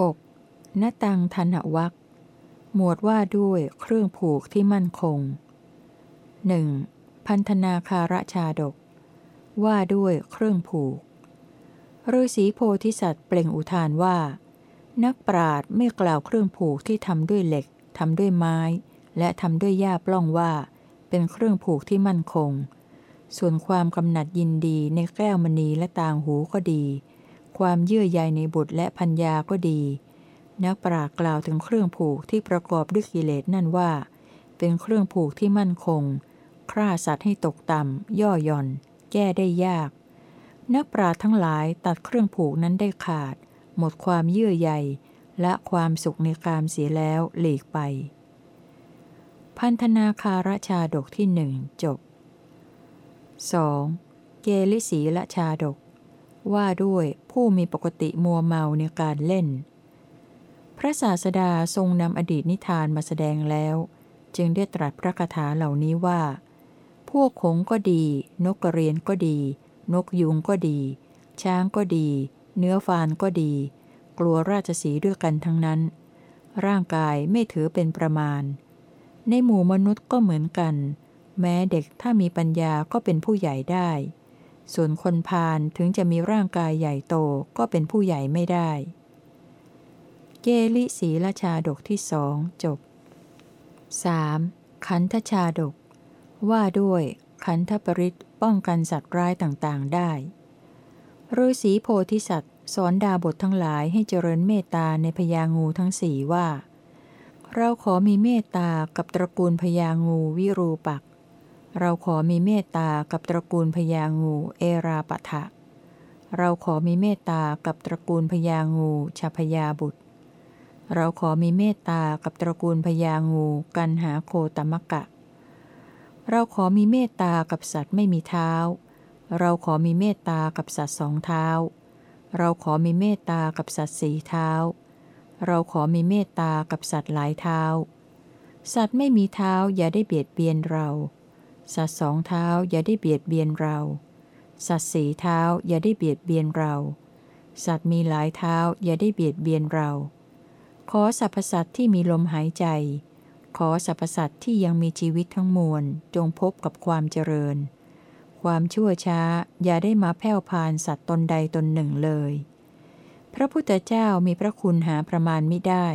6. นตังทันวักหมวดว่าด้วยเครื่องผูกที่มั่นคง 1. พันธนาคาระชาดก ว่าด้วยเครื่องผูกฤาษีโพธิสัตว์เปล่งอุทานว่า นักปราดไม่กล่าวเครื่องผูกที่ทำด้วยเหล็กทำด้วยไม้ และทำด้วยหญ้าปล้องว่า เป็นเครื่องผูกที่มั่นคง ส่วนความกำหนัดยินดีในแก้วมณีและต่างหูก็ดี ความเยื่อใยในบุตรและพัญญาก็ดี นักปรากล่าวถึงเครื่องผูกที่ประกอบด้วยกิเลสนั่นว่า เป็นเครื่องผูกที่มั่นคงฆ่าสัตว์ให้ตกต่ำ ย่อหย่อน แก้ได้ยาก นักปราทั้งหลายตัดเครื่องผูกนั้นได้ขาด หมดความเยื่อใยและความสุขในกามเสียแล้วหลีกไป พันธนาคาราชาดกที่หนึ่งจบ 2. เกลิสีละชาดก ว่าด้วยผู้มีปกติมัวเมาในการเล่น พระศาสดาทรงนำอดีตนิทานมาแสดงแล้ว จึงได้ตรัสพระคาถาเหล่านี้ว่า พวกขงก็ดี นกกระเรียนก็ดี นกยุงก็ดี ช้างก็ดี เนื้อฟานก็ดี กลัวราชสีด้วยกันทั้งนั้น ร่างกายไม่ถือเป็นประมาณ ในหมู่มนุษย์ก็เหมือนกัน แม้เด็กถ้ามีปัญญาก็เป็นผู้ใหญ่ได้ ส่วนคนพาลถึงจะมีร่างกายใหญ่โตก็เป็นผู้ใหญ่ไม่ได้ เกลิศีลชาดกที่สองจบ 3. ขันธชาดก ว่าด้วยขันธปริตป้องกันสัตว์ร้ายต่างๆได้ฤาษีโพธิสัตว์ สอนดาบททั้งหลายให้เจริญเมตตาในพญางูทั้งสี่ว่า เราขอมีเมตตากับตระกูลพญางูวิรูปัก เราขอมีเมตตากับตระกูลพญางูเอราปะทะ เราขอมีเมตตากับตระกูลพญางูชาพยาบุตร เราขอมีเมตตากับตระกูลพญางูกันหาโคตมะกะ เราขอมีเมตตากับสัตว์ไม่มีเท้า เราขอมีเมตตากับสัตว์สองเท้า เราขอมีเมตตากับสัตว์สี่เท้า เราขอมีเมตตากับสัตว์หลายเท้า สัตว์ไม่มีเท้าอย่าได้เบียดเบียนเรา สัตว์สองเท้าอย่าได้เบียดเบียนเรา สัตว์สีเท้าอย่าได้เบียดเบียนเรา สัตว์มีหลายเท้าอย่าได้เบียดเบียนเรา ขอสรรพสัตว์ที่มีลมหายใจ ขอสรรพสัตว์ที่ยังมีชีวิตทั้งมวลจงพบกับความเจริญ ความชั่วช้าอย่าได้มาแผ่วพานสัตว์ตนใดตนหนึ่งเลย พระพุทธเจ้ามีพระคุณหาประมาณไม่ได้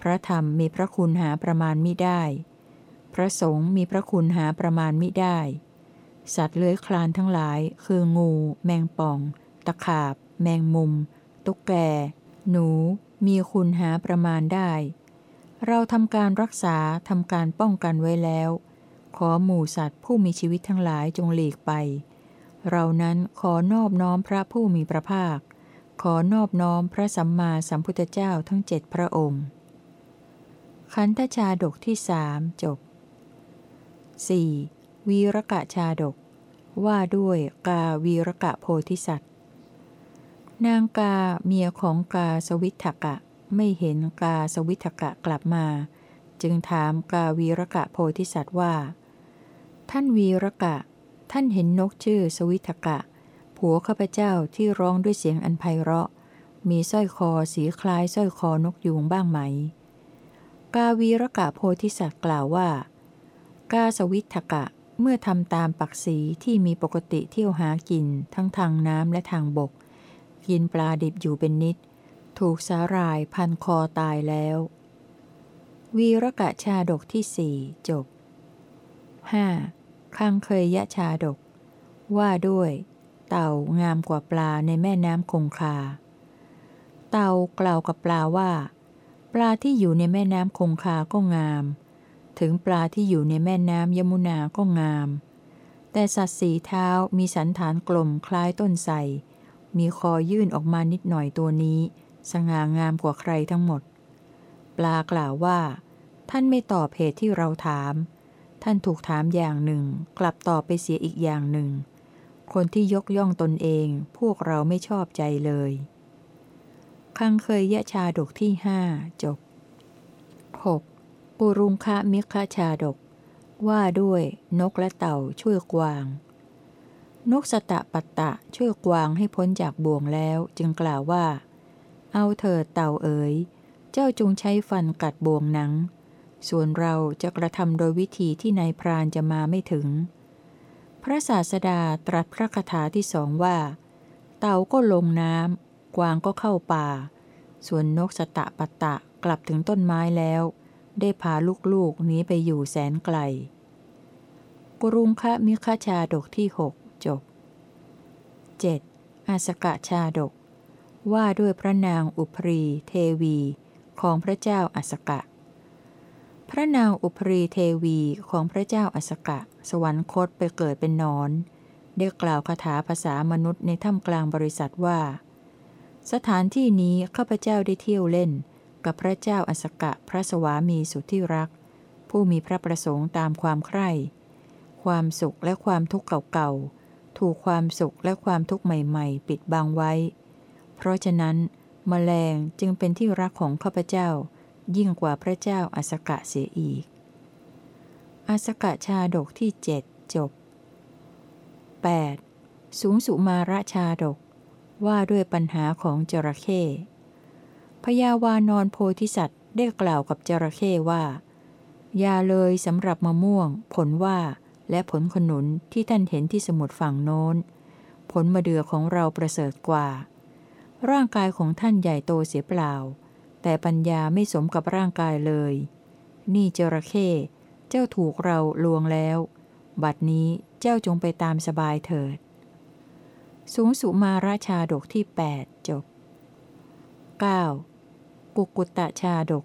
พระธรรมมีพระคุณหาประมาณไม่ได้ พระสงฆ์มีพระคุณหาประมาณไม่ได้ สัตว์เลื้อยคลานทั้งหลาย คืองู แมงป่อง ตะขาบ แมงมุม ตุ๊กแก หนู มีคุณหาประมาณได้ เราทำการรักษาทำการป้องกันไว้แล้ว ขอหมู่สัตว์ผู้มีชีวิตทั้งหลายจงหลีกไป เรานั้นขอนอบน้อมพระผู้มีพระภาค ขอนอบน้อมพระสัมมาสัมพุทธเจ้าทั้งเจ็ดพระองค์ ขันธชาดกที่สามจบ 4. วีรกะชาดก ว่าด้วยกาวีรกะโพธิสัตว์ นางกาเมียของกาสวิทกะ ไม่เห็นกาสวิทกะกลับมา จึงถามกาวีรกะโพธิสัตว์ว่า ท่านวีรกะ ท่านเห็นนกชื่อสวิทกะ ผัวข้าพเจ้าที่ร้องด้วยเสียงอันไพเราะ มีสร้อยคอสีคล้ายสร้อยคอนกยูงบ้างไหม กาวีรกะโพธิสัตว์กล่าวว่า กาสวิทกะเมื่อทำตามปักษีที่มีปกติเที่ยวหากินทั้งทางน้ำและทางบก กินปลาดิบอยู่เป็นนิด ถูกสาหร่ายพันคอตายแล้ว วีรกะชาดกที่สี่จบ 5. คังเคยยะชาดก ว่าด้วย เต่างามกว่าปลาในแม่น้ำคงคา เต่ากล่าวกับปลาว่า ปลาที่อยู่ในแม่น้ำคงคาก็งาม ถึงปลาที่อยู่ในแม่น้ำยมุนาก็งาม แต่สัตว์สีเท้ามีสันฐานกลมคล้ายต้นไทรมีคอยื่นออกมานิดหน่อยตัวนี้ สง่างามกว่าใครทั้งหมด ปลากล่าวว่า ท่านไม่ตอบเหตุที่เราถาม ท่านถูกถามอย่างหนึ่ง กลับตอบไปเสียอีกอย่างหนึ่ง คนที่ยกย่องตนเอง พวกเราไม่ชอบใจเลยคังเคยยะชาดกที่ห้าจบ 6. ปุรุงคะมิคะชาดก ว่าด้วยนกและเต่าช่วยกวาง นกสตะปัตตะช่วยกวางให้พ้นจากบ่วงแล้วจึงกล่าวว่า เอาเถิดเต่าเอ๋ย เจ้าจงใช้ฟันกัดบ่วงหนัง ส่วนเราจะกระทำโดยวิธีที่นายพรานจะมาไม่ถึง พระศาสดาตรัสพระคาถาที่สองว่า เต่าก็ลงน้ำกวางก็เข้าป่า ส่วนนกสตะปัตตะกลับถึงต้นไม้แล้ว ได้พาลูกๆหนีไปอยู่แสนไกล กรุงคะมิคชาดกที่หกจบ 7. อาสกะชาดก ว่าด้วยพระนางอุปรีเทวีของพระเจ้าอาสกะ พระนางอุปรีเทวีของพระเจ้าอาสกะ สวรรคตไปเกิดเป็นนอน ได้กล่าวคาถาภาษามนุษย์ในถ้ำกลางบริษัทว่า สถานที่นี้ข้าพเจ้าได้เที่ยวเล่น กับพระเจ้าอสกะพระสวามีสุดที่รัก ผู้มีพระประสงค์ตามความใคร่ ความสุขและความทุกข์เก่าๆ ถูกความสุขและความทุกข์ใหม่ๆ ปิดบังไว้ เพราะฉะนั้นมแมลงจึงเป็นที่รักของข้าพเจ้า ยิ่งกว่าพระเจ้าอสกะเสียอีก อสกะชาดกที่เจ็ดจบ 8. สูงสุมาระชาดกว่าด้วยปัญหาของจระเข้ พยาวานอนโพธิสัตว์ได้กล่าวกับจระเข้ว่า ยาเลยสำหรับมะม่วง ผลว่าและผลขนุนที่ท่านเห็นที่สมุดฝั่งโน้น ผลมะเดื่อของเราประเสริฐกว่า ร่างกายของท่านใหญ่โตเสียเปล่า แต่ปัญญาไม่สมกับร่างกายเลย นี่จระเข้เจ้าถูกเราลวงแล้ว บัดนี้เจ้าจงไปตามสบายเถิด สูงสุมาราชาดกที่ 8 จบ 9. กุกุตตะชาดก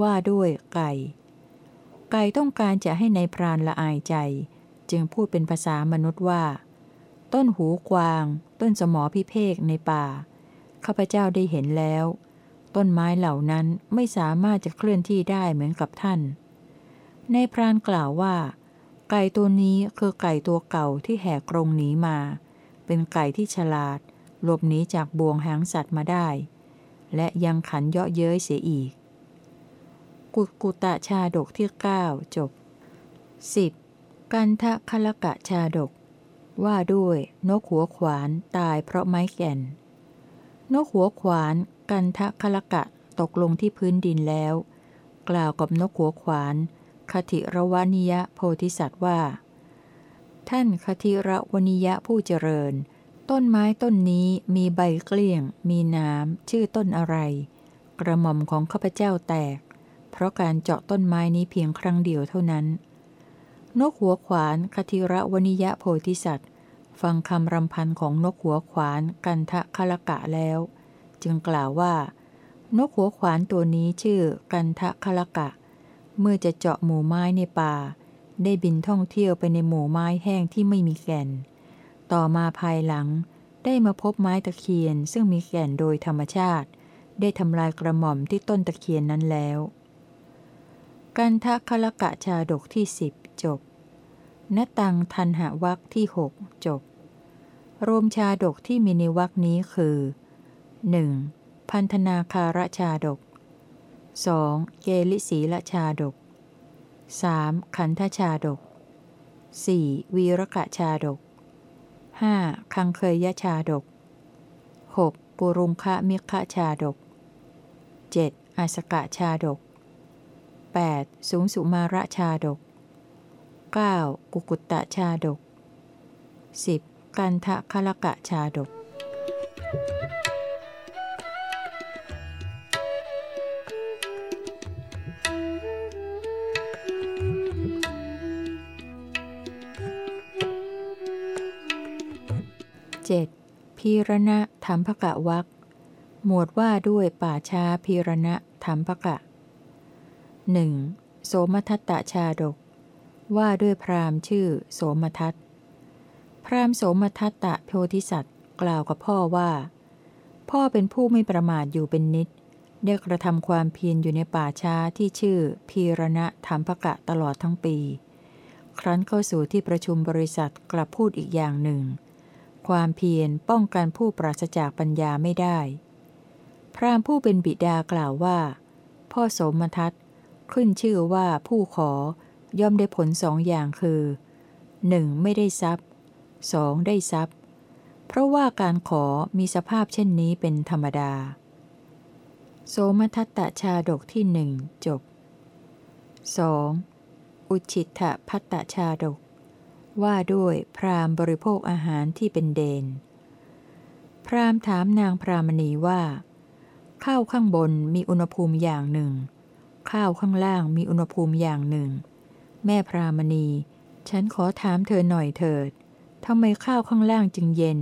ว่าด้วยไก่ ไก่ต้องการจะให้ในพรานละอายใจ จึงพูดเป็นภาษามนุษย์ว่า ต้นหูกวาง ต้นสมอพิเภกในป่าข้าพเจ้าได้เห็นแล้ว ต้นไม้เหล่านั้นไม่สามารถจะเคลื่อนที่ได้เหมือนกับท่าน ในพรานกล่าวว่า ไก่ตัวนี้คือไก่ตัวเก่าที่แหกกรงหนีมา เป็นไก่ที่ฉลาด หลบหนีจากบ่วงหางสัตว์มาได้ และยังขันเยาะเย้ยเสียอีก กุกุตะชาดกที่ 9 จบ 10. กันทะคละกะชาดก ว่าด้วย นกหัวขวานตายเพราะไม้แก่น นกหัวขวาน กันทะคละกะตกลงที่พื้นดินแล้ว กล่าวกับนกหัวขวาน คติรวนิยะโพธิสัตว์ว่า ท่านคติรวนิยะผู้เจริญ ต้นไม้ต้นนี้มีใบเกลี้ยง มีน้ำชื่อต้นอะไร กระหม่อมของข้าพเจ้าแตก เพราะการเจาะต้นไม้นี้เพียงครั้งเดียวเท่านั้น นกหัวขวานคติระวนิยะโพธิสัตว์ ฟังคำรำพันของนกหัวขวานกันทะคลกะแล้ว จึงกล่าวว่า นกหัวขวานตัวนี้ชื่อกันทะคลกะ เมื่อจะเจาะหมู่ไม้ในป่า ได้บินท่องเที่ยวไปในหมู่ไม้แห้งที่ไม่มีแก่น ต่อมาภายหลัง ได้มาพบไม้ตะเคียนซึ่งมีแก่นโดยธรรมชาติ ได้ทำลายกระหม่อมที่ต้นตะเคียนนั้นแล้ว กันทะคลกะชาดกที่สิบจบนตังทันหวักที่หกจบ รวมชาดกที่มีในวักนี้คือ 1. พันธนาคาระชาดก 2. เกลิศีละชาดก 3. ขันธชาดก 4. วีรกะชาดก 5. คังเคยยชาดก 6. ปุรุงคะมิคะชาดก 7. อาสกะชาดก 8. สูงสุมาระชาดก 9. กุกุตตะชาดก 10. กันทะคละกะชาดก 7. พีรณะธรรมภกะวักหมวดว่าด้วยป่าช้าพีรณะธรรมภกะหนึ่งโสมทัตตชาดก ว่าด้วยพราหมณ์ชื่อ โสมทัตพราหมณ์โสมทัตตะโพธิสัตว์ กล่าวกับพ่อว่า พ่อเป็นผู้ไม่ประมาทอยู่เป็นนิดได้กระทำความเพียรอยู่ในป่าช้าที่ชื่อ พีรณะธรรมภกะตลอดทั้งปี ครั้นเข้าสู่ที่ประชุมบริษัทกลับพูดอีกอย่างหนึ่ง ความเพียรป้องกันผู้ปราศจากปัญญาไม่ได้ พราหมณ์ผู้เป็นบิดากล่าวว่า พ่อโสมทัตขึ้นชื่อว่าผู้ขอย่อมได้ผลสองอย่างคือ 1. ไม่ได้ทรัพย์ 2. ได้ทรัพย์ เพราะว่าการขอมีสภาพเช่นนี้เป็นธรรมดา โสมทัตตชาดกที่หนึ่งจบ 2. อุชิตถพัตตชาดก ว่าด้วยพราหมณ์บริโภคอาหารที่เป็นเดน พราหมณ์ถามนางพรามณีว่าข้าวข้างบนมีอุณหภูมิอย่างหนึ่ง ข้าวข้างล่างมีอุณหภูมิอย่างหนึ่ง แม่พรามณี ฉันขอถามเธอหน่อยเถิดทำไมข้าวข้างล่างจึงเย็น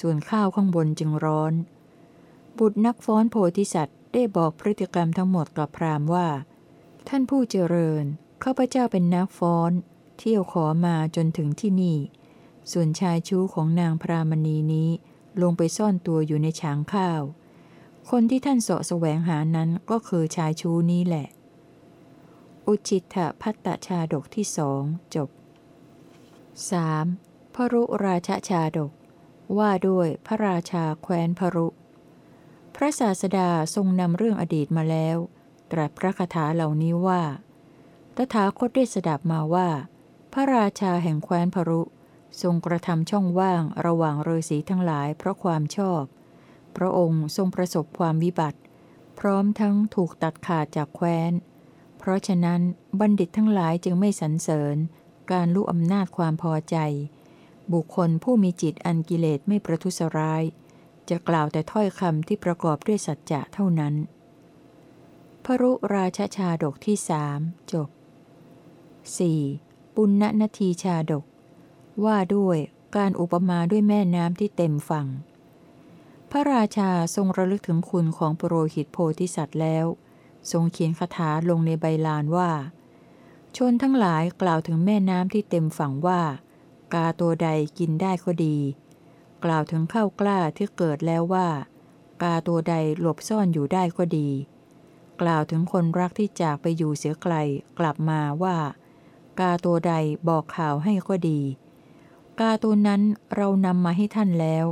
ส่วนข้าวข้างบนจึงร้อน บุตรนักฟ้อนโพธิสัตว์ได้บอกพฤติกรรมทั้งหมดกับพราหมณ์ว่า ท่านผู้เจริญข้าพเจ้าเป็นนักฟ้อน เที่ยวขอมาจนถึงที่นี่ ส่วนชายชู้ของนางพรามณีนี้ลงไปซ่อนตัวอยู่ในฉางข้าว คนที่ท่านเสาะแสวงหานั้นก็คือชายชู้นี้แหละ อุจิตถพัตตชาดกที่สองจบ 3. พรุราชชาดก ว่าด้วยพระราชาแคว้นพรุ พระศาสดาทรงนำเรื่องอดีตมาแล้ว ตรัสพระคาถาเหล่านี้ว่า ตถาคตได้สดับมาว่า ระราชาแห่งแคว้นพรุ ทรงกระทำช่องว่างระหว่างฤาษีทั้งหลายเพราะความชอบ พระองค์ทรงประสบความวิบัติ พร้อมทั้งถูกตัดขาดจากแคว้น เพราะฉะนั้นบัณฑิตทั้งหลายจึงไม่สรรเสริญ การรู้อำนาจความพอใจ บุคคลผู้มีจิตอันกิเลสไม่ประทุษร้าย จะกล่าวแต่ถ้อยคำที่ประกอบด้วยสัจจะเท่านั้น พรุราชชาดกที่สามจบ 4. ปุณณนทีชาดก ว่าด้วยการอุปมาด้วยแม่น้ำที่เต็มฝั่ง พระราชาทรงระลึกถึงคุณของปรโรหิตโพธิสัตว์แล้ว ทรงเขียนคาถาลงในใบลานว่า ชนทั้งหลายกล่าวถึงแม่น้ำที่เต็มฝั่งว่า กาตัวใดกินได้ก็ดี กล่าวถึงข้าวกล้าที่เกิดแล้วว่า กาตัวใดหลบซ่อนอยู่ได้ก็ดี กล่าวถึงคนรักที่จากไปอยู่เสียไกลกลับมาว่า กาตัวใดบอกข่าวให้ก็ดี กาตัวนั้นเรานำมาให้ท่านแล้ว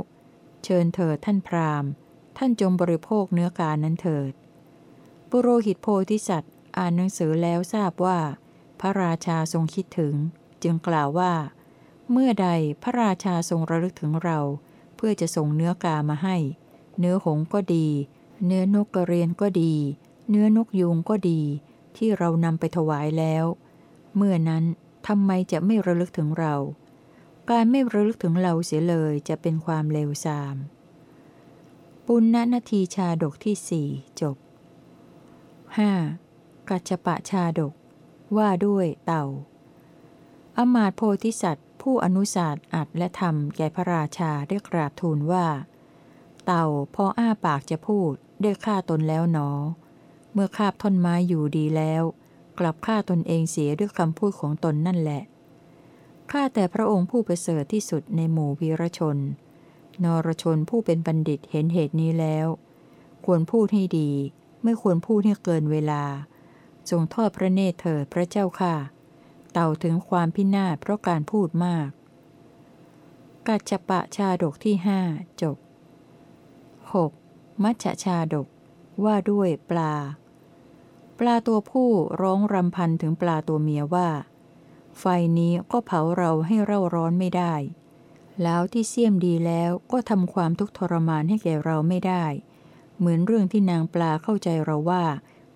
เชิญเถิดท่านพราหมณ์ ท่านจงบริโภคเนื้อกานั้นเถิด ปุโรหิตโพธิสัตว์อ่านหนังสือแล้วทราบว่า พระราชาทรงคิดถึง จึงกล่าวว่า เมื่อใดพระราชาทรงระลึกถึงเรา เพื่อจะส่งเนื้อกามาให้ เนื้อหงก็ดี เนื้อนกกระเรียนก็ดี เนื้อนกยูงก็ดี ที่เรานำไปถวายแล้ว เมื่อนั้นทำไมจะไม่ระลึกถึงเรา การไม่ระลึกถึงเราเสียเลยจะเป็นความเลวทราม ปุณณนาทีชาดกที่สี่จบ 5. กัจจปะชาดก ว่าด้วยเต่า อมาตโพธิสัตว์ ผู้อนุสาสอัดและทำแก่พระราชาได้กราบทูลว่า เต่าพออ้าปากจะพูดได้ฆ่าตนแล้วหนอ เมื่อคาบท่อนไม้อยู่ดีแล้ว กลับฆ่าตนเองเสียด้วยคำพูดของตนนั่นแหละ ข้าแต่พระองค์ผู้ประเสริฐที่สุดในหมู่วีรชน นรชนผู้เป็นบัณฑิตเห็นเหตุนี้แล้ว ควรพูดให้ดี ไม่ควรพูดให้เกินเวลา จงทอดพระเนตรเถิดพระเจ้าค่ะ เต่าถึงความพินาศเพราะการพูดมาก กัจจปะชาดกที่ห้าจบ 6. มัชชาดกว่าด้วยปลา ปลาตัวผู้ร้องรำพันถึงปลาตัวเมียว่า ไฟนี้ก็เผาเราให้เร่าร้อนไม่ได้ แล้วที่เสี่ยมดีแล้วก็ทำความทุกข์ทรมานให้แก่เราไม่ได้ เหมือนเรื่องที่นางปลาเข้าใจเราว่า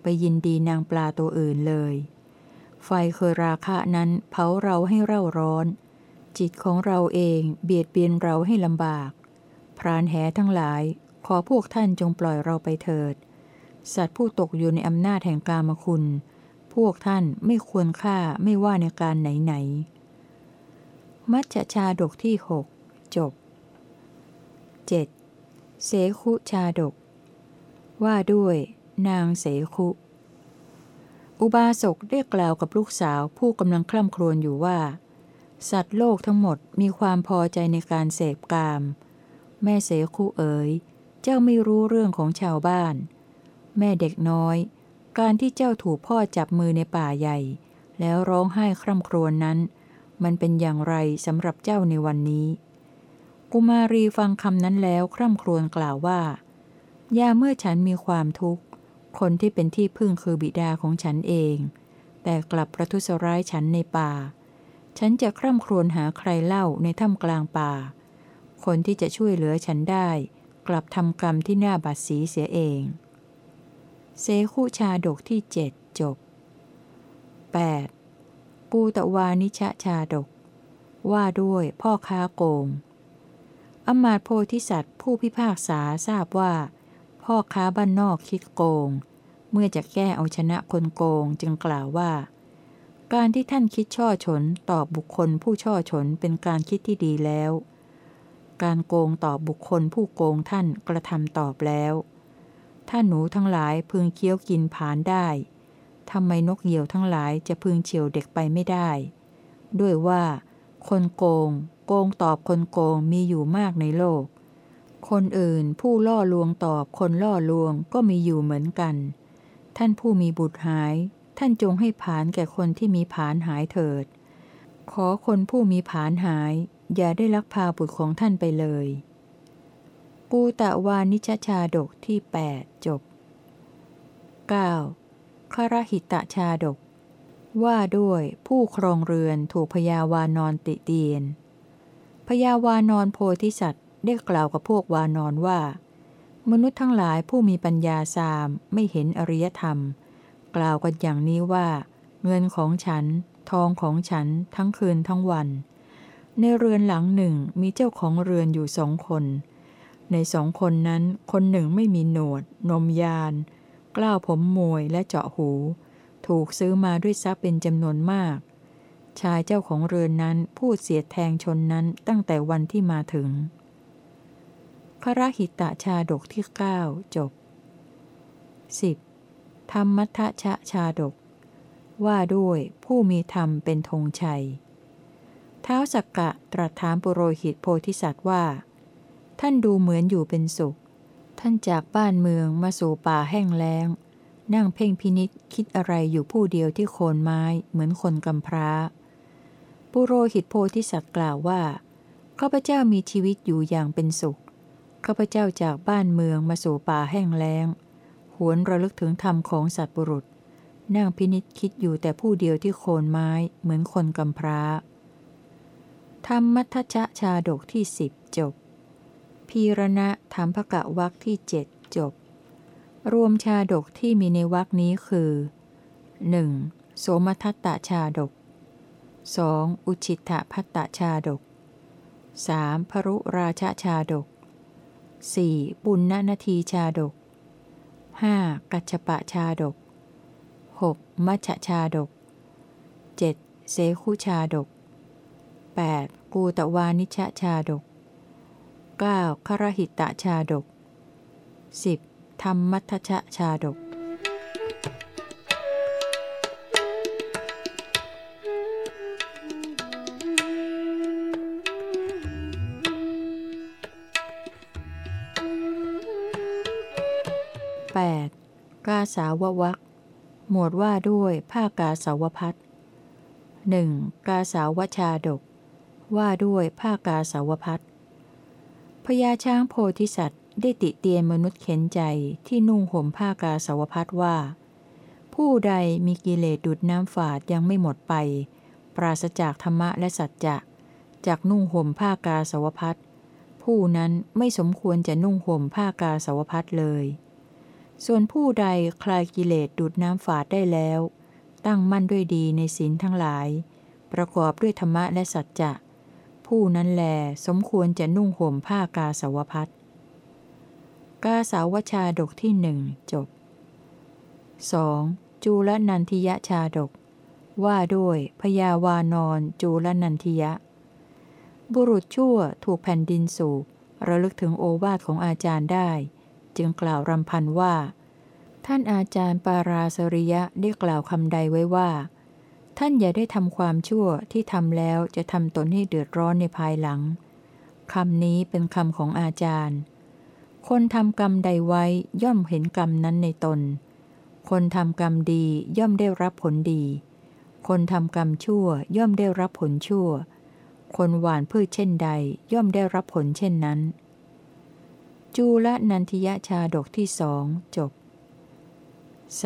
ไปยินดีนางปลาตัวอื่นเลย ไฟเคยราคะนั้นเผาเราให้เร่าร้อน จิตของเราเองเบียดเบียนเราให้ลำบาก พรานแหทั้งหลาย ขอพวกท่านจงปล่อยเราไปเถิด สัตว์ผู้ตกอยู่ในอำนาจแห่งกามคุณ พวกท่านไม่ควรฆ่าไม่ว่าในการไหนไหน มัจจชาดกที่หกจบ 7. เสคุชาดก ว่าด้วย นางเสคุ อุบาสกได้กล่าวกับลูกสาวผู้กำลังคล่ำครวญอยู่ว่า สัตว์โลกทั้งหมดมีความพอใจในการเสพกาม แม่เสคุเอ๋ย เจ้าไม่รู้เรื่องของชาวบ้าน แม่เด็กน้อย การที่เจ้าถูกพ่อจับมือในป่าใหญ่ แล้วร้องไห้คร่ำครวญนั้น มันเป็นอย่างไรสำหรับเจ้าในวันนี้ กุมารีฟังคำนั้นแล้วคร่ำครวญกล่าวว่า ยาเมื่อฉันมีความทุกข์ คนที่เป็นที่พึ่งคือบิดาของฉันเอง แต่กลับประทุษร้ายฉันในป่า ฉันจะคร่ำครวญหาใครเล่าในถ้ำกลางป่า คนที่จะช่วยเหลือฉันได้ กลับทำกรรมที่หน่าบาดสีเสียเอง เสคุชาดกที่เจ็ดจบ 8. กูตวานิชชาดก ว่าด้วยพ่อค้าโกง อมาตโพธิสัตว์ผู้พิพากษาทราบว่า พ่อค้าบ้านนอกคิดโกง เมื่อจะแก้เอาชนะคนโกงจึงกล่าวว่า การที่ท่านคิดช่อฉนตอบบุคคลผู้ช่อฉนเป็นการคิดที่ดีแล้ว การโกงตอบบุคคลผู้โกงท่านกระทำตอบแล้ว ถ้าหนูทั้งหลายพึงเคี้ยวกินผานได้ทำไมนกเหยี่ยวทั้งหลายจะพึงเฉียวเด็กไปไม่ได้ ด้วยว่า คนโกง โกงตอบคนโกงมีอยู่มากในโลก คนอื่นผู้ล่อลวงตอบคนล่อลวงก็มีอยู่เหมือนกัน ท่านผู้มีบุตรหาย ท่านจงให้ผานแก่คนที่มีผานหายเถิด ขอคนผู้มีผานหาย อย่าได้ลักพาบุตรของท่านไปเลย กูตะวานิชชาดกที่ 8 จบ 9. คารหิตะชาดก ว่าด้วยผู้ครองเรือนถูกพยาวานอนติเตียนพยาวานอนโพธิสัตว์ได้กล่าวกับพวกวานอนว่า มนุษย์ทั้งหลายผู้มีปัญญาสามไม่เห็นอริยธรรม กล่าวกันอย่างนี้ว่า เงินของฉัน ทองของฉันทั้งคืนทั้งวัน ในเรือนหลังหนึ่งมีเจ้าของเรือนอยู่สองคน ในสองคนนั้นคนหนึ่งไม่มีหนวด นมยาน กล้าวผมมวยและเจาะหู ถูกซื้อมาด้วยทรัพย์เป็นจำนวนมาก ชายเจ้าของเรือนนั้นพูดเสียดแทงชนนั้นตั้งแต่วันที่มาถึงครหิตะชาดกที่ 9 จบ 10. ธรรมัทชะชาดก ว่าด้วยผู้มีธรรมเป็นธงชัย เท้าสักกะตรัสถามปุโรหิตโพธิสัตว์ว่า ท่านดูเหมือนอยู่เป็นสุข ท่านจากบ้านเมืองมาสู่ป่าแห้งแล้ง นั่งเพ่งพินิษคิดอะไรอยู่ผู้เดียวที่โคนไม้เหมือนคนกำพร้า ปุโรหิตโพธิสัตว์กล่าวว่าข้าพเจ้ามีชีวิตอยู่อย่างเป็นสุขข้าพเจ้าจากบ้านเมืองมาสู่ป่าแห้งแล้ง หวนระลึกถึงธรรมของสัตว์บุรุษ นั่งพินิษคิดอยู่แต่ผู้เดียวที่โคนไม้เหมือนคนกำพร้า ธรรมมัทชะชาดกที่สิบจบ พีรณะธรรมภกะวักที่เจ็ดจบ รวมชาดกที่มีในวักนี้คือ 1. โสมทัตตชาดก 2. อุชิตะพัตตชาดก 3. พรุราชชาดก 4. ปุณณนาทีชาดก 5. กัจฉปะชาดก 6. มัชชาดก 7. เสคุชาดก 8. กูตวานิชชาดก 9. ครหิตะชาดก 10. ธรรมัทชะชาดก 8. กาสาววักหมวดว่าด้วยผ้ากาสาวพัดหนึ่งกาสาวชาดก ว่าด้วยผ้ากาสาวพัด พญาช้างโพธิสัตว์ได้ติเตียนมนุษย์เข็นใจที่นุ่งห่มผ้ากาสาวพัดว่า ผู้ใดมีกิเลสดุดน้ำฝาดยังไม่หมดไป ปราศจากธรรมะและสัจจะจากนุ่งห่มผ้ากาสาวพัดผู้นั้นไม่สมควรจะนุ่งห่มผ้ากาสาวพัดเลย ส่วนผู้ใดคลายกิเลสดุดน้ำฝาดได้แล้ว ตั้งมั่นด้วยดีในศีลทั้งหลาย ประกอบด้วยธรรมะและสัจจะ ผู้นั้นแลสมควรจะนุ่งห่มผ้ากาสาวพัดกาสาวชาดกที่หนึ่งจบ 2. จูลนันทิยชาดก ว่าด้วยพยาวานอนจูลนันทิยะ บุรุษชั่วถูกแผ่นดินสูบระลึกถึงโอวาทของอาจารย์ได้ จึงกล่าวรำพันว่า ท่านอาจารย์ปาราสริยะได้กล่าวคำใดไว้ว่า ท่านอย่าได้ทำความชั่วที่ทำแล้วจะทำตนให้เดือดร้อนในภายหลังคำนี้เป็นคำของอาจารย์ คนทำกรรมใดไว้ย่อมเห็นกรรมนั้นในตน คนทำกรรมดีย่อมได้รับผลดี คนทำกรรมชั่วย่อมได้รับผลชั่ว คนหวานพืชเช่นใด ย่อมได้รับผลเช่นนั้น จูละนันทิยชาดกที่สองจบ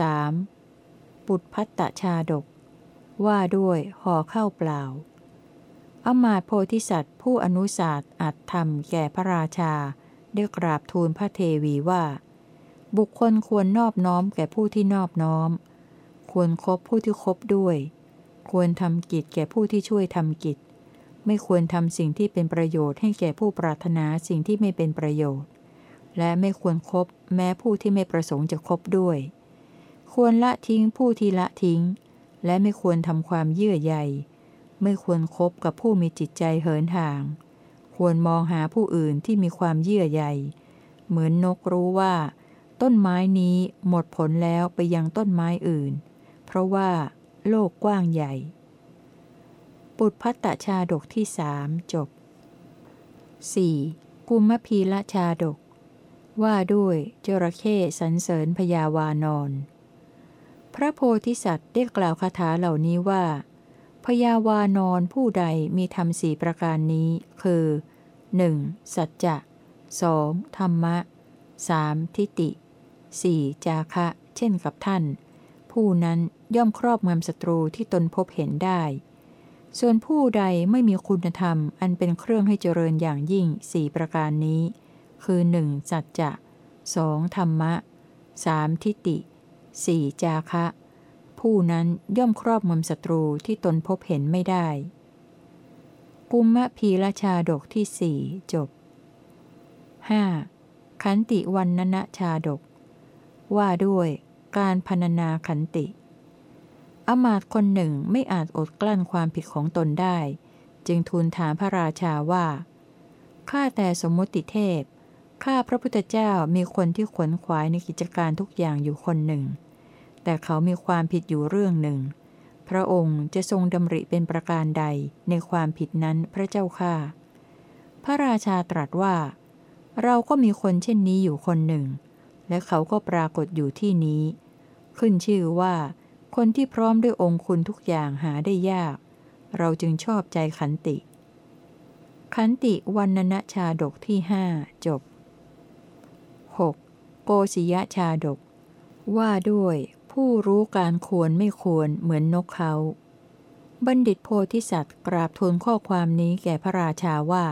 3. ปุตพัตตชาดก ว่าด้วยห่อข้าวเปล่า อมาตโพธิสัตว์ ผู้อนุสาสอัดธรรมแก่พระราชาได้กราบทูลพระเทวีว่า บุคคลควรนอบน้อมแก่ผู้ที่นอบน้อม ควรครบผู้ที่คบด้วย ควรทำกิจแก่ผู้ที่ช่วยทำกิจ ไม่ควรทำสิ่งที่เป็นประโยชน์ให้แก่ผู้ปรารถนาสิ่งที่ไม่เป็นประโยชน์ และไม่ควรครบแม้ผู้ที่ไม่ประสงค์จะคบด้วย ควรละทิ้งผู้ที่ละทิ้ง และไม่ควรทำความเยื่อใย ไม่ควรครบกับผู้มีจิตใจเหินห่าง ควรมองหาผู้อื่นที่มีความเยื่อใย เหมือนนกรู้ว่า ต้นไม้นี้หมดผลแล้วไปยังต้นไม้อื่น เพราะว่า โลกกว้างใหญ่ ปุถพัตตชาดกที่สามจบ 4. กุมพีละชาดก ว่าด้วยจระเข้สรรเสริญพยาวานอน พระโพธิสัตว์ได้กล่าวคาถาเหล่านี้ว่าพยาวานอนผู้ใดมีธรรมสี่ประการนี้ คือ 1. สัจจะ 2. ธรรมะ 3. ทิฏฐิ 4. จาคะ เช่นกับท่าน ผู้นั้นย่อมครอบงำศัตรูที่ตนพบเห็นได้ ส่วนผู้ใดไม่มีคุณธรรมอันเป็นเครื่องให้เจริญอย่างยิ่งสี่ประการนี้ คือ 1. สัจจะ 2. ธรรมะ 3. ทิฏฐิ 4. จาคะ ผู้นั้นย่อมครอบงำศัตรูที่ตนพบเห็นไม่ได้ กุมมะพีละชาดกที่สี่จบ 5. ขันติวันนนะชาดก ว่าด้วยการพรรณนาขันติ อมาตคนหนึ่งไม่อาจอดกลั้นความผิดของตนได้ จึงทูลถามพระราชาว่า ข้าแต่สมมติเทพข้าพระพุทธเจ้ามีคนที่ขวนขวายในกิจการทุกอย่างอยู่คนหนึ่ง แต่เขามีความผิดอยู่เรื่องหนึ่ง พระองค์จะทรงดำริเป็นประการใดในความผิดนั้นพระเจ้าข้าพระราชาตรัสว่า เราก็มีคนเช่นนี้อยู่คนหนึ่ง และเขาก็ปรากฏอยู่ที่นี้ ขึ้นชื่อว่า คนที่พร้อมด้วยองค์คุณทุกอย่างหาได้ยาก เราจึงชอบใจขันติ ขันติวันนนะชาดกที่ห้าจบ 6. โกศิยชาดก ว่าด้วย ผู้รู้การควรไม่ควรเหมือนนกเขา บัณฑิตโพธิสัตว์กราบทูลข้อความนี้แก่พระราชาว่า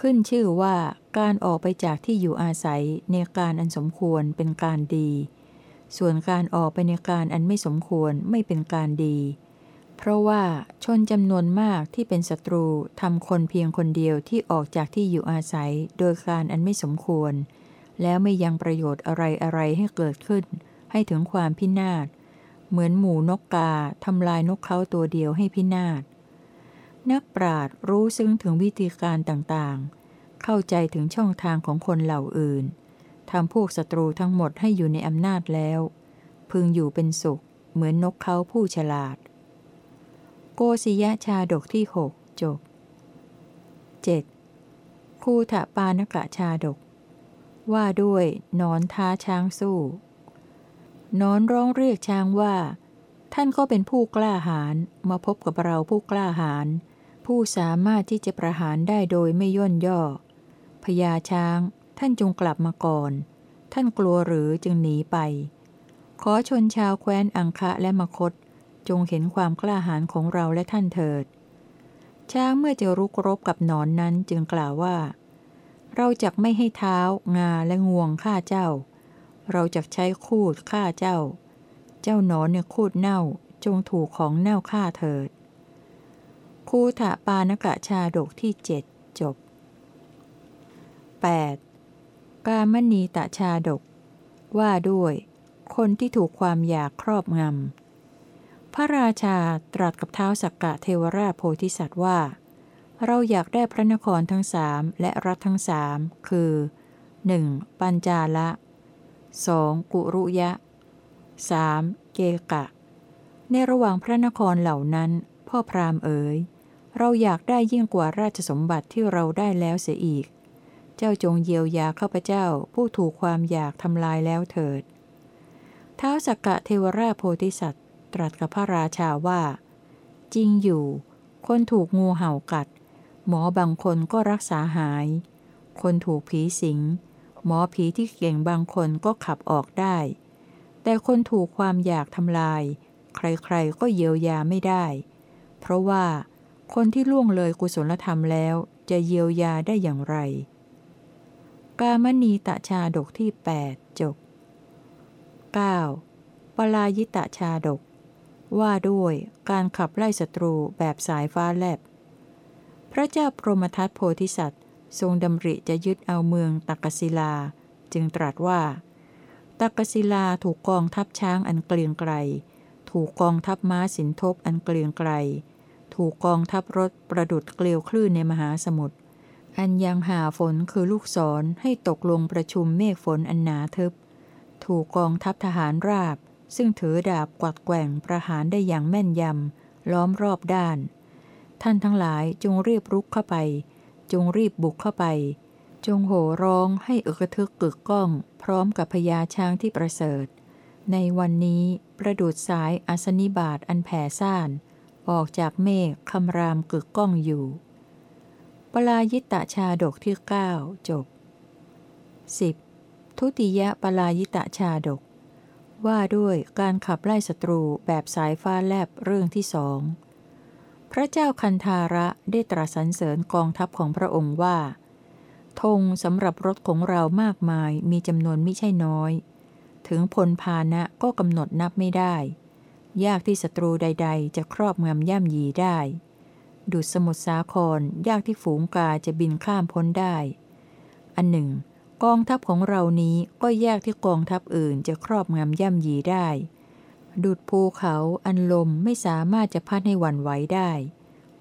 ขึ้นชื่อว่าการออกไปจากที่อยู่อาศัยในการอันสมควรเป็นการดี ส่วนการออกไปในการอันไม่สมควรไม่เป็นการดี เพราะว่าชนจำนวนมากที่เป็นศัตรูทำคนเพียงคนเดียวที่ออกจากที่อยู่อาศัยโดยการอันไม่สมควร แล้วไม่ยังประโยชน์อะไรอะไรให้เกิดขึ้น ให้ถึงความพินาศ เหมือนหมูนกกาทำลายนกเขาตัวเดียวให้พินาศ นักปราดรู้ซึ้งถึงวิธีการต่างๆ เข้าใจถึงช่องทางของคนเหล่าอื่นทำพวกศัตรูทั้งหมดให้อยู่ในอำนาจแล้ว พึงอยู่เป็นสุข เหมือนนกเขาผู้ฉลาด โกศิยชาดกที่หกจบ 7. คูถปานกะชาดก ว่าด้วยนอนท้าช้างสู้ นอนร้องเรียกช้างว่า ท่านก็เป็นผู้กล้าหาญมาพบกับเราผู้กล้าหาญผู้สามารถที่จะประหารได้โดยไม่ย่นย่อพญาช้าง ท่านจงกลับมาก่อน ท่านกลัวหรือจึงหนีไป ขอชนชาวแคว้นอังคะและมคต จงเห็นความกล้าหาญของเราและท่านเถิด ช้างเมื่อจะรุกรบกับหนอนนั้นจึงกล่าวว่า เราจะไม่ให้เท้า งาและงวงฆ่าเจ้า เราจะใช้คูดฆ่าเจ้า เจ้าหนอนเนี่ยคูดเน่าจงถูกของเน่าฆ่าเถิด คูถะปานกะชาดกที่เจ็ดจบ 8. กามณีตะชาดก ว่าด้วย คนที่ถูกความอยากครอบงำ พระราชาตรัสกับเท้าสักกะเทวราชโพธิสัตว์ว่า เราอยากได้พระนครทั้งสามและรัฐทั้งสามคือ 1. ปัญจาละ 2. กุรุยะ 3. เกกะ ในระหว่างพระนครเหล่านั้น พ่อพราหมณ์เอ๋ย เราอยากได้ยิ่งกว่าราชสมบัติที่เราได้แล้วเสียอีก เจ้าจงเยียวยาข้าพเจ้าผู้ถูกความอยากทำลายแล้วเถิด ท้าวสักกะเทวราชโพธิสัตว์ตรัสกับพระราชาว่า จริงอยู่ คนถูกงูเห่ากัด หมอบางคนก็รักษาหาย คนถูกผีสิง หมอผีที่เก่งบางคนก็ขับออกได้ แต่คนถูกความอยากทำลาย ใครๆก็เยียวยาไม่ได้ เพราะว่าคนที่ล่วงเลยกุศลธรรมแล้วจะเยียวยาได้อย่างไร กามณีตะชาดกที่ 8 จบ 9. ปลายิตะชาดก ว่าด้วยการขับไล่ศัตรูแบบสายฟ้าแลบ พระเจ้าพรหมทัตโพธิสัตว์ ทรงดำริจะยึดเอาเมืองตักศิลา จึงตรัสว่า ตักศิลาถูกกองทัพช้างอันเกลียงไกล ถูกกองทัพม้าสินทบอันเกลียงไกล ถูกกองทัพรถประดุดเกลียวคลื่นในมหาสมุทรอันยังหาฝนคือลูกศรให้ตกลงประชุมเมฆฝนอันหนาทึบ ถูกกองทัพทหารราบ ซึ่งถือดาบกวัดแกว่งประหารได้อย่างแม่นยำล้อมรอบด้าน ท่านทั้งหลายจงเรียบรุกเข้าไป จงรีบบุกเข้าไป จงโห่ร้องให้อึกทึกกึกก้อง พร้อมกับพญาช้างที่ประเสริฐ ในวันนี้ประดุดสายอัสนิบาตอันแผ่ซ่าน ออกจากเมฆคำรามกึกก้องอยู่ ปลายิตะชาดกที่ 9 จบ 10. ทุติยปลายิตะชาดก ว่าด้วยการขับไล่ศัตรูแบบสายฟ้าแลบเรื่องที่สอง พระเจ้าคันธาระได้ตรัสสรรเสริญกองทัพของพระองค์ว่าธงสำหรับรถของเรามากมายมีจำนวนไม่ใช่น้อย ถึงพลพานะก็กำหนดนับไม่ได้ ยากที่ศัตรูใด ๆ จะครอบงำย่ำยีได้ ดุจสมุทรสาครยากที่ฝูงกาจะบินข้ามพ้นได้ อันหนึ่ง กองทัพของเรานี้ก็ยากที่กองทัพอื่นจะครอบงำย่ำยีได้ ดุดภูเขาอันลมไม่สามารถจะพัดให้หวั่นไหวได้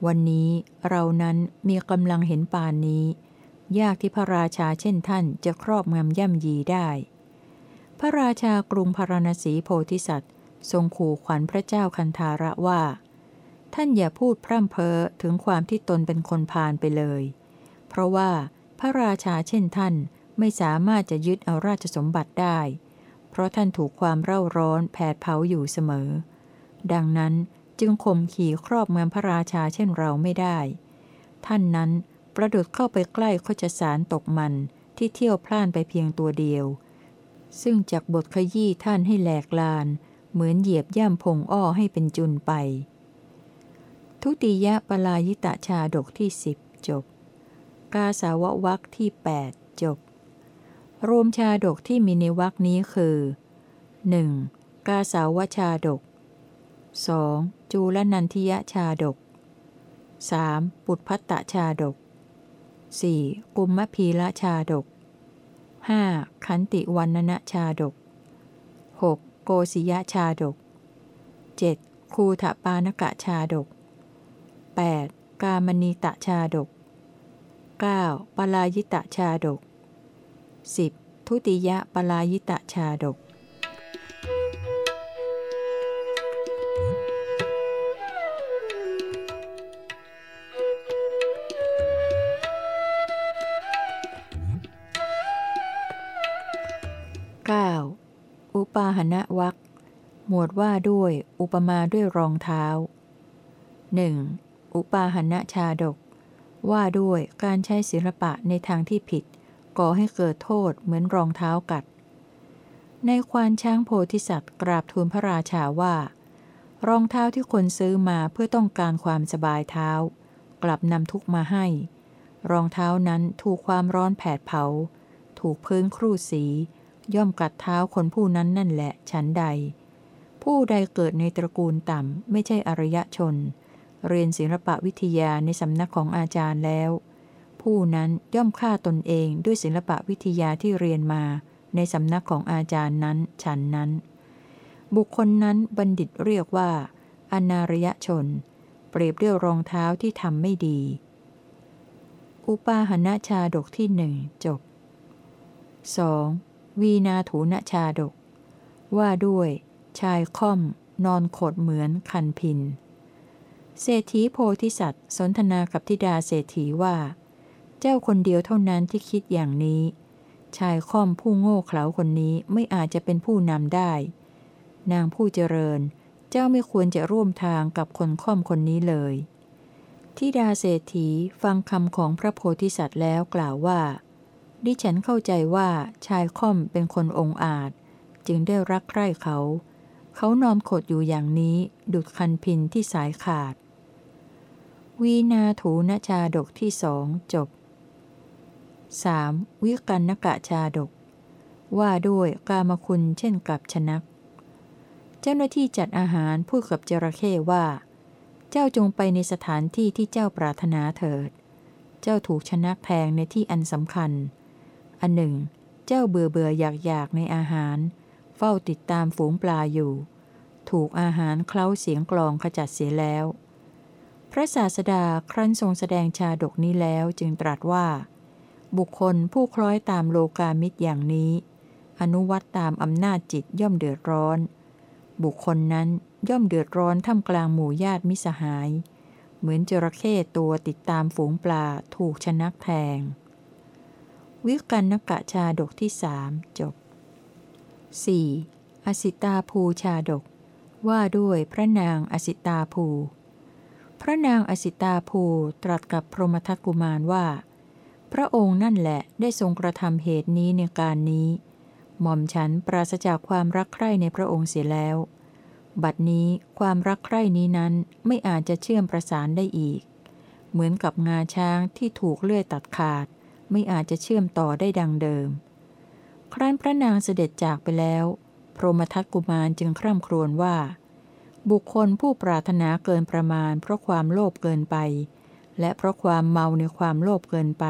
วันนี้เรานั้นมีกำลังเห็นปานนี้ ยากที่พระราชาเช่นท่านจะครอบงำย่ำยีได้ พระราชากรุงพาราณสีโพธิสัตว์ ทรงขู่ขวัญพระเจ้าคันธาระว่า ท่านอย่าพูดพร่ำเพ้อถึงความที่ตนเป็นคนพาลไปเลย เพราะว่าพระราชาเช่นท่านไม่สามารถจะยึดเอาราชสมบัติได้ เพราะท่านถูกความเร่าร้อนแผดเผาอยู่เสมอ ดังนั้นจึงข่มขี่ครอบเมืองพระราชาเช่นเราไม่ได้ ท่านนั้นประดุดเข้าไปใกล้โคจสารตกมันที่เที่ยวพล่านไปเพียงตัวเดียว ซึ่งจากบทขยี้ท่านให้แหลกลาน เหมือนเหยียบย่ำพงอ้อให้เป็นจุนไป ทุติยปลายิตะชาดกที่สิบจบ กาสาววักที่ 8 จบ รวมชาดกที่มีในวักนี้คือ 1. กาสาวชาดก 2. จูลนันทิยชาดก 3. ปุถพัตตชาดก 4. กุมมพีละชาดก 5. ขันติวันนชาดก 6. โกศิยชาดก 7. คูถปานกะชาดก 8. กามณีตะชาดก 9. ปลายิตะชาดก 10. ทุติยปลายิตะชาดก 9. อุปาหณะวักหมวดว่าด้วยอุปมาด้วยรองเท้า 1. อุปาหณะชาดก ว่าด้วยการใช้ศิลปะในทางที่ผิด ก่อให้เกิดโทษเหมือนรองเท้ากัด ในควานช้างโพธิสัตว์กราบทูลพระราชาว่า รองเท้าที่คนซื้อมาเพื่อต้องการความสบายเท้า กลับนำทุกมาให้ รองเท้านั้นถูกความร้อนแผดเผา ถูกพื้นครูสี ย่อมกัดเท้าคนผู้นั้นนั่นแหละฉันใด ผู้ใดเกิดในตระกูลต่ำไม่ใช่อริยชน เรียนศิลปะวิทยาในสำนักของอาจารย์แล้ว ผู้นั้นย่อมฆ่าตนเองด้วยศิลปะวิทยาที่เรียนมาในสำนักของอาจารย์นั้นฉันนั้น บุคคลนั้นบัณฑิตเรียกว่า อนารยชน เปรียบด้วยรองเท้าที่ทำไม่ดี อุปาหณชาดกที่หนึ่งจบ 2. วีนาถูนชาดก ว่าด้วย ชายค่อม นอนขดเหมือนคันพิน เศรษฐีโพธิสัตว์ สนทนากับธิดาเศรษฐีว่า เจ้าคนเดียวเท่านั้นที่คิดอย่างนี้ ชายค่อมผู้โง่เขลาคนนี้ไม่อาจจะเป็นผู้นำได้ นางผู้เจริญ เจ้าไม่ควรจะร่วมทางกับคนค่อมคนนี้เลยทิดาเศรษฐีฟังคำของพระโพธิสัตว์แล้วกล่าวว่า ดิฉันเข้าใจว่าชายค่อมเป็นคนองอาจ จึงได้รักใคร่เขา เขานอนขดอยู่อย่างนี้ดุดคันพินที่สายขาด วีนาถูนชาดกที่สองจบ 3. วิกันนกะชาดก ว่าด้วยกามคุณเช่นกับชนัก เจ้าหน้าที่จัดอาหารพูดกับจระเข้ว่า เจ้าจงไปในสถานที่ที่เจ้าปรารถนาเถิด เจ้าถูกชนักแทงในที่อันสำคัญ อันหนึ่ง เจ้าเบื่อเบื่ออยากอยากในอาหาร เฝ้าติดตามฝูงปลาอยู่ ถูกอาหารเคล้าเสียงกลองขจัดเสียแล้ว พระศาสดาครั้นทรงแสดงชาดกนี้แล้วจึงตรัสว่า บุคคลผู้คล้อยตามโลกามิตรอย่างนี้ อนุวัตตามอำนาจจิตย่อมเดือดร้อน บุคคลนั้นย่อมเดือดร้อนท่ามกลางหมู่ญาติมิสหาย เหมือนจระเข้ตัวติดตามฝูงปลาถูกชนักแทง วิกันนกะชาดกที่สามจบ 4. อสิตาภูชาดก ว่าด้วยพระนางอสิตาภู พระนางอสิตาภูตรัสกับพรหมทัตกุมารว่า พระองค์นั่นแหละได้ทรงกระทำเหตุนี้ในการนี้ หม่อมฉันปราศจากความรักใคร่ในพระองค์เสียแล้ว บัดนี้ความรักใคร่นี้นั้นไม่อาจจะเชื่อมประสานได้อีก เหมือนกับงาช้างที่ถูกเลื่อยตัดขาด ไม่อาจจะเชื่อมต่อได้ดังเดิม ครั้นพระนางเสด็จจากไปแล้ว พรหมทัตกุมารจึงคร่ำครวญว่า บุคคลผู้ปรารถนาเกินประมาณเพราะความโลภเกินไป และเพราะความเมาในความโลภเกินไป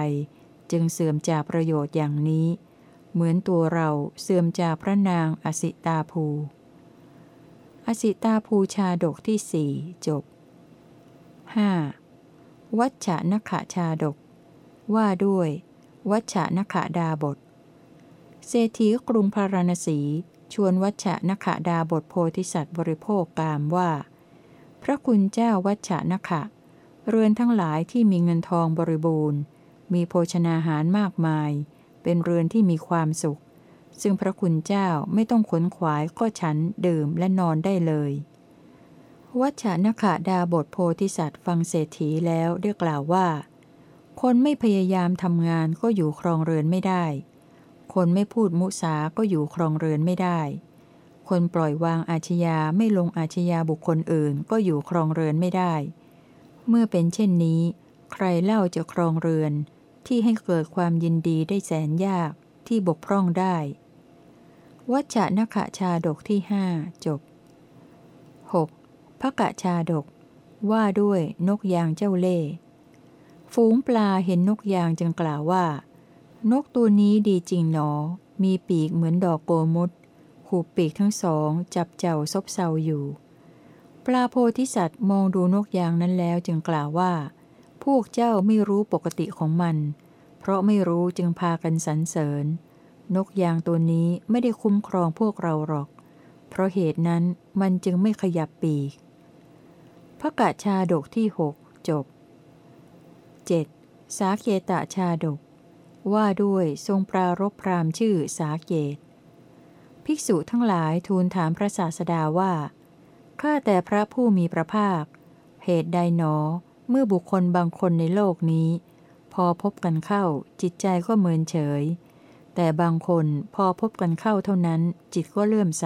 จึงเสื่อมจากประโยชน์อย่างนี้ เหมือนตัวเราเสื่อมจากพระนางอสิตาภู อสิตาภูชาดกที่สี่จบ 5. วัชชะนขชาดก ว่าด้วย วัชชะนขดาบท เศรษฐีกรุงพาราณสีชวนวัชชะนขดาบทโพธิสัตว์บริโภคกามว่า พระคุณเจ้าวัชชะนขะ เรือนทั้งหลายที่มีเงินทองบริบูรณ์ มีโภชนาหารมากมาย เป็นเรือนที่มีความสุข ซึ่งพระคุณเจ้าไม่ต้องขนขวายก็ฉันดื่มและนอนได้เลย วัชชะนขดาบทโพธิสัตว์ฟังเศรษฐีแล้วได้กล่าวว่า คนไม่พยายามทำงานก็อยู่ครองเรือนไม่ได้ คนไม่พูดมุสาก็อยู่ครองเรือนไม่ได้ คนปล่อยวางอาชญาไม่ลงอาชญาบุคคลอื่นก็อยู่ครองเรือนไม่ได้ เมื่อเป็นเช่นนี้ ใครเล่าจะครองเรือน ที่ให้เกิดความยินดีได้แสนยากที่บกพร่องได้ วัชชะนขชาดกที่ห้าจบ 6. พระกะชาดก ว่าด้วยนกยางเจ้าเล่ห์ฝูงปลาเห็นนกยางจึงกล่าวว่า นกตัวนี้ดีจริงหนอ มีปีกเหมือนดอกโกมุตขูปีกทั้งสองจับเจ้าซบเซาอยู่ ลาโพธิสัตว์มองดูนกยางนั้นแล้วจึงกล่าวว่า พวกเจ้าไม่รู้ปกติของมัน เพราะไม่รู้จึงพากันสรรเสริญ นกยางตัวนี้ไม่ได้คุ้มครองพวกเราหรอก เพราะเหตุนั้นมันจึงไม่ขยับปีก พระกะชาดกที่หกจบ 7. สาเกตะชาดก ว่าด้วยทรงปรารบพรามชื่อสาเกต ภิกษุทั้งหลายทูลถามพระศาสดาว่า ข้าแต่พระผู้มีพระภาค เหตุใดหนอ เมื่อบุคคลบางคนในโลกนี้ พอพบกันเข้า จิตใจก็เมินเฉย แต่บางคนพอพบกันเข้าเท่านั้น จิตก็เลื่อมใส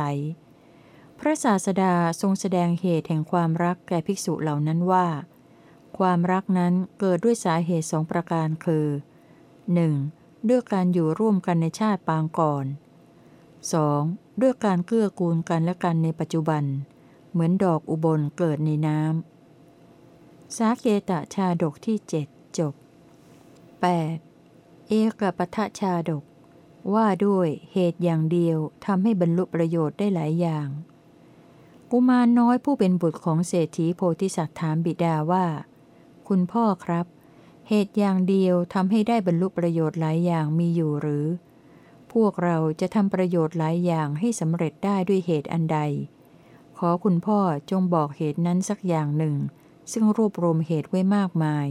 พระศาสดาทรงแสดงเหตุแห่งความรักแก่ภิกษุเหล่านั้นว่า ความรักนั้นเกิดด้วยสาเหตุสองประการคือ 1. ด้วยการอยู่ร่วมกันในชาติปางก่อน 2. ด้วยการเกื้อกูลกันและกันในปัจจุบัน เหมือนดอกอุบลเกิดในน้ำ สาเกตะชาดกที่เจ็ดจบ 8. เอกปทะชาดก ว่าด้วยเหตุอย่างเดียวทำให้บรรลุประโยชน์ได้หลายอย่าง กุมารน้อยผู้เป็นบุตรของเศรษฐีโพธิสัตว์ถามบิดาว่า คุณพ่อครับ เหตุอย่างเดียวทำให้ได้บรรลุประโยชน์หลายอย่างมีอยู่หรือ พวกเราจะทำประโยชน์หลายอย่างให้สำเร็จได้ด้วยเหตุอันใด อคุณพ่อจงบอกเหตุนั้นสักอย่างหนึ่ง ซึ่งรวบรวมเหตุไว้มากมาย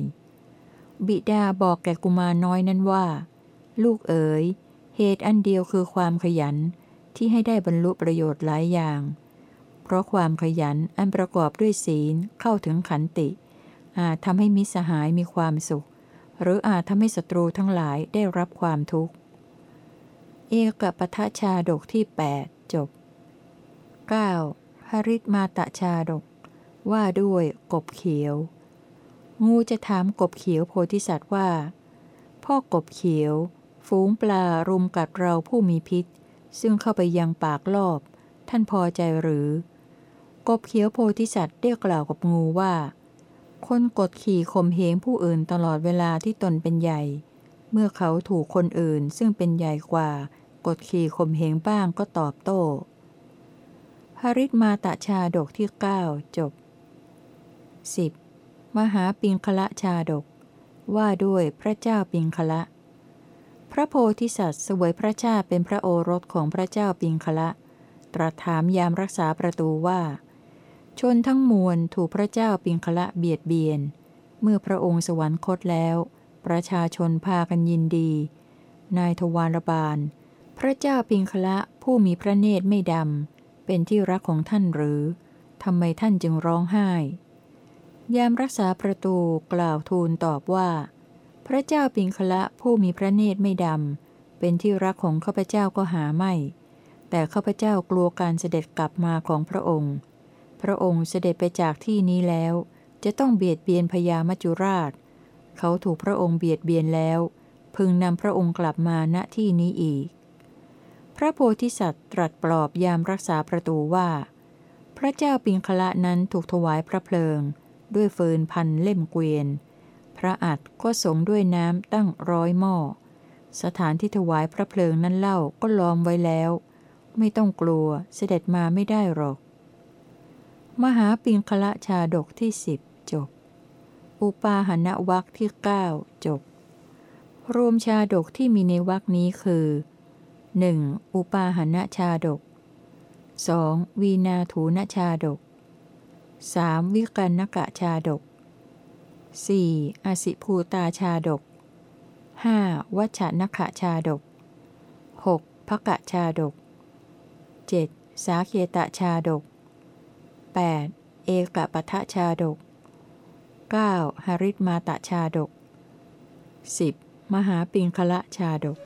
บิดาบอกแก่กุมารน้อยนั้นว่า ลูกเอ๋ย เหตุอันเดียวคือความขยันที่ให้ได้บรรลุประโยชน์หลายอย่าง เพราะความขยันอันประกอบด้วยศีลเข้าถึงขันติ อาจทำให้มิสหายมีความสุข หรืออาจทำให้ศัตรูทั้งหลายได้รับความทุกข์ เอกปทชาดกที่ 8 จบ 9. หริตมาตะชาดก ว่าด้วยกบเขียว งูจะถามกบเขียวโพธิสัตว์ว่า พ่อกบเขียว ฝูงปลารุมกัดเราผู้มีพิษ ซึ่งเข้าไปยังปากรอบ ท่านพอใจหรือ กบเขียวโพธิสัตว์ได้กล่าวกับงูว่า คนกดขี่ข่มเหงผู้อื่นตลอดเวลาที่ตนเป็นใหญ่ เมื่อเขาถูกคนอื่นซึ่งเป็นใหญ่กว่ากดขี่ข่มเหงบ้างก็ตอบโต้ หริตมาตชาดกที่ 9 จบ 10. มหาปิงคละชาดก ว่าด้วยพระเจ้าปิงคละ พระโพธิสัตว์สวยพระชาติเป็นพระโอรสของพระเจ้าปิงคละ ตรัสถามยามรักษาประตูว่า ชนทั้งมวลถูกพระเจ้าปิงคละเบียดเบียน เมื่อพระองค์สวรรคตแล้ว ประชาชนพากันยินดี นายทวารบาล พระเจ้าปิงคละผู้มีพระเนตรไม่ดำ เป็นที่รักของท่านหรือ ทำไมท่านจึงร้องไห้ ยามรักษาประตูกล่าวทูลตอบว่า พระเจ้าปิงคละผู้มีพระเนตรไม่ดำ เป็นที่รักของข้าพเจ้าก็หาไม่ แต่ข้าพเจ้ากลัวการเสด็จกลับมาของพระองค์ พระองค์เสด็จไปจากที่นี้แล้ว จะต้องเบียดเบียนพญามัจจุราช เขาถูกพระองค์เบียดเบียนแล้ว พึงนำพระองค์กลับมาณที่นี้อีก ระโพธิสัตว์ตรัสปลอบยามรักษาประตูว่า พระเจ้าปิงคละนั้นถูกถวายพระเพลิง ด้วยเฟินพันเล่มเกวียน พระอัฏก็สงด้วยน้ำตั้งร้อยหม้อ สถานที่ถวายพระเพลิงนั้นเล่าก็ล้อมไว้แล้ว ไม่ต้องกลัวเสด็จมาไม่ได้หรอก มหาปิงคละชาดกที่สิบจบ อุปาหณวักที่เก้าจบ รวมชาดกที่มีในวักนี้คือ 1. อุปาหณชาดก 2. วีนาถูนชาดก 3. วิกันนกะชาดก 4. อสิภูตาชาดก 5. วัชนขะชาดก 6. ภกะชาดก 7. สาเคตะชาดก 8. เอกปัทชาดก 9. หริตมาตะชาดก 10. มหาปิงคละชาดก